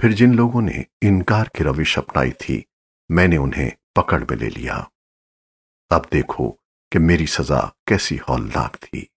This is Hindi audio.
फिर जिन लोगों ने इनकार की रविश अपनाई थी, मैंने उन्हें पकड़ में ले लिया। अब देखो कि मेरी सजा कैसी हौलनाक थी।